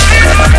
Yeah.